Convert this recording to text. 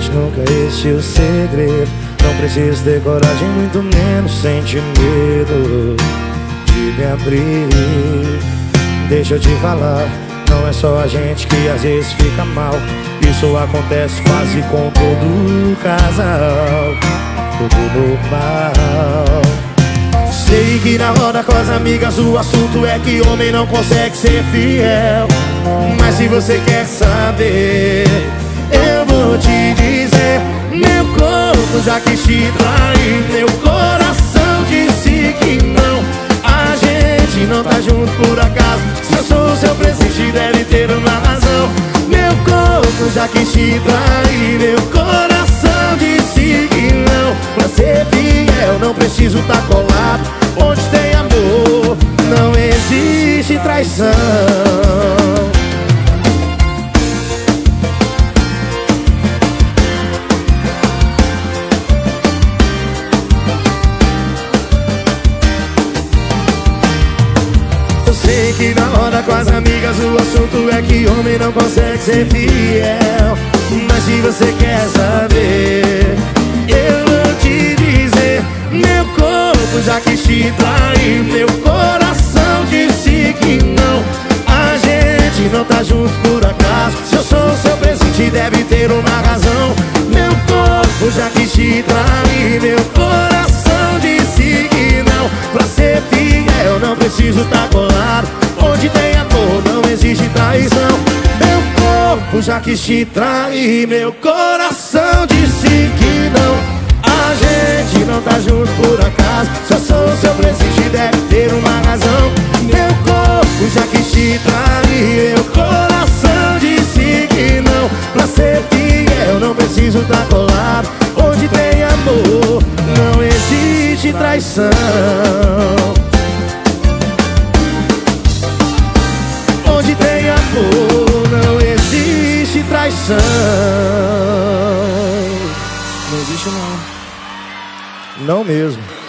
gente nunca existiu segredo. Não preciso ter coragem, muito menos sentir medo De me abrir. Deixa eu te falar Não é só a gente que às vezes fica mal. Isso acontece quase com todo casal Tudo normal. Sei que na roda com as amigas o assunto é que homem não consegue ser fiel. Mas se você quer saber, já quis te trair, meu coração disse que não. A gente não tá junto por acaso, se eu sou seu presente deve ter uma razão. Meu corpo já quis te trair, meu coração disse que não. Pra ser fiel não preciso tá colado. Onde tem amor, não existe traição. Sei que na hora com as amigas o assunto é que homem não consegue ser fiel. Mas se você quer saber, eu vou te dizer: meu corpo já quis te trair, meu coração disse que não. A gente não tá junto por acaso. Se eu sou seu presente, deve ter uma razão. Meu corpo já quis te trair, meu coração disse que não. Pra ser fiel, não preciso tá colado. Não existe traição. Meu corpo já quis te trair, meu coração disse que não. A gente não tá junto por acaso Só sou seu presente, deve ter uma razão Meu corpo já quis te trair Meu coração disse que não Pra ser fiel não preciso tá colado Onde tem amor não existe traição Tem amor não existe traição Não existe não. Não mesmo